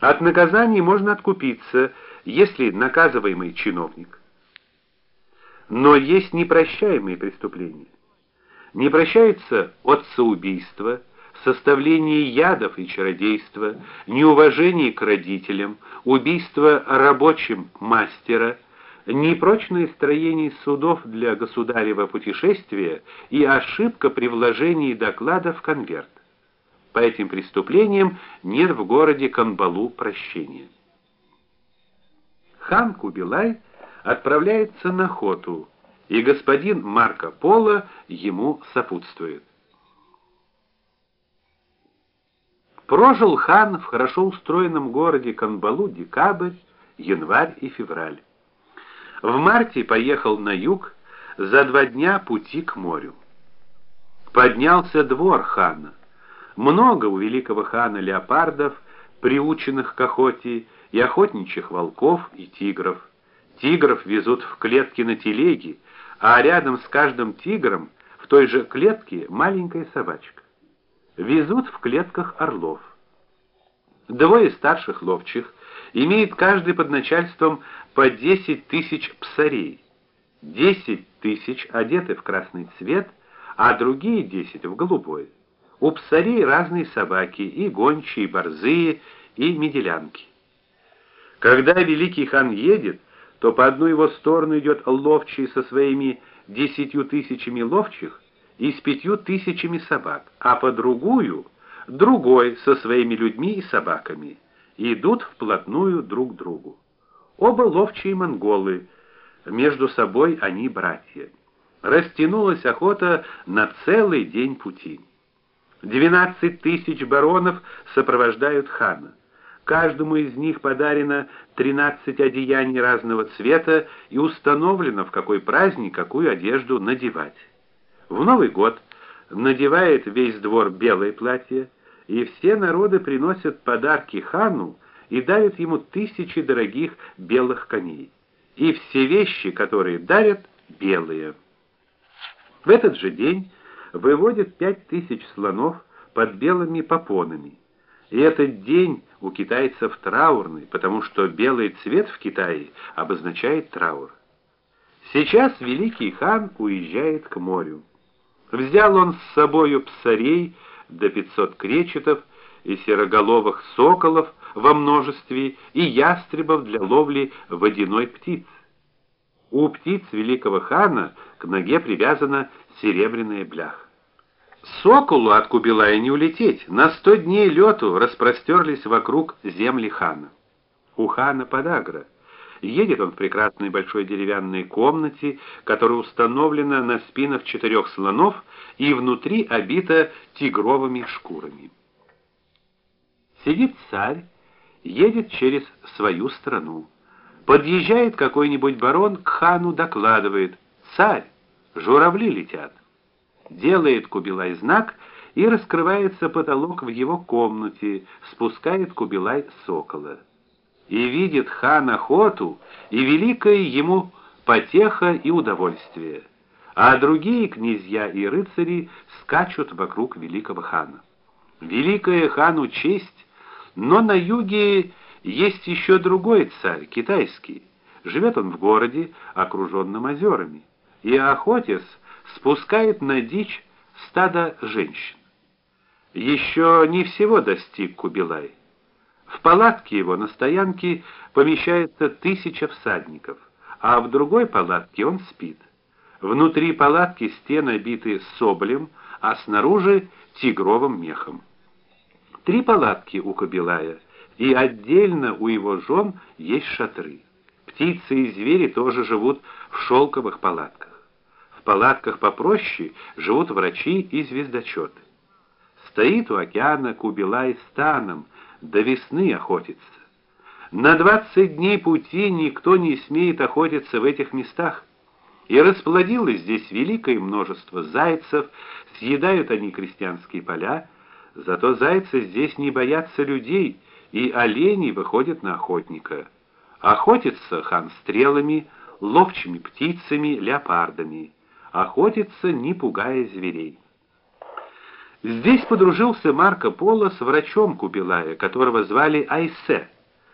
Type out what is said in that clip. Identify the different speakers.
Speaker 1: От наказаний можно откупиться, если наказываемый чиновник. Но есть непрощаемые преступления. Не прощается отцеубийство, составление ядов и чародейство, неуважение к родителям, убийство рабочим мастера, непрочное строение судов для государева путешествия и ошибка при вложении доклада в конверт. По этим преступлениям нет в городе Канбалу прощения. Хан Кубилай отправляется на охоту, и господин Марко Поло ему сопутствует. Прожил хан в хорошо устроенном городе Канбалу декабрь, январь и февраль. В марте поехал на юг за два дня пути к морю. Поднялся двор хана. Много у великого хана леопардов, приученных к охоте, и охотничьих волков и тигров. Тигров везут в клетки на телеге, а рядом с каждым тигром в той же клетке маленькая собачка. Везут в клетках орлов. Двое старших ловчих имеет каждый под начальством по 10 тысяч псарей. 10 тысяч одеты в красный цвет, а другие 10 в голубой. У псарей разные собаки, и гончие, и борзые, и меделянки. Когда великий хан едет, то по одну его сторону идет ловчий со своими десятью тысячами ловчих и с пятью тысячами собак, а по другую другой со своими людьми и собаками. И идут вплотную друг к другу. Оба ловчие монголы, между собой они братья. Растянулась охота на целый день пути. Двенадцать тысяч баронов сопровождают хана. Каждому из них подарено 13 одеяний разного цвета и установлено, в какой праздник какую одежду надевать. В Новый год надевает весь двор белое платье, и все народы приносят подарки хану и дарят ему тысячи дорогих белых коней. И все вещи, которые дарят, белые. В этот же день выводят пять тысяч слонов под белыми попонами. И этот день у китайцев траурный, потому что белый цвет в Китае обозначает траур. Сейчас великий хан уезжает к морю. Взял он с собою псарей до 500 кречетов и сероголовых соколов во множестве и ястребов для ловли водяной птицы. У птиц великого хана к ноге привязана серебряная бляха. Соколу от Кубилая не улететь. На сто дней лету распростерлись вокруг земли хана. У хана подагра. Едет он в прекрасной большой деревянной комнате, которая установлена на спинах четырех слонов и внутри обита тигровыми шкурами. Сидит царь, едет через свою страну. Подъезжает какой-нибудь барон к хану, докладывает: "Царь, журавли летят" делает Кубилай знак, и раскрывается потолок в его комнате, спускает Кубилай сокола. И видит хан охоту, и великое ему потеха и удовольствие. А другие князья и рыцари скачут вокруг великого хана. Великая хану честь, но на юге есть еще другой царь, китайский. Живет он в городе, окруженном озерами. И охотясь, спускает на дичь стадо женщин. Еще не всего достиг Кубилай. В палатке его на стоянке помещается тысяча всадников, а в другой палатке он спит. Внутри палатки стены обиты соболем, а снаружи тигровым мехом. Три палатки у Кубилая, и отдельно у его жен есть шатры. Птицы и звери тоже живут в шелковых палатках палатках попроще живут врачи и звездочеты. Стоит у океана Кубилай станом, до весны охотится. На двадцать дней пути никто не смеет охотиться в этих местах. И расплодилось здесь великое множество зайцев, съедают они крестьянские поля, зато зайцы здесь не боятся людей, и олени выходят на охотника. Охотится хан стрелами, ловчими птицами, леопардами охотится, не пугая зверей. Здесь подружился Марко Поло с врачом Кубилая, которого звали Айсе.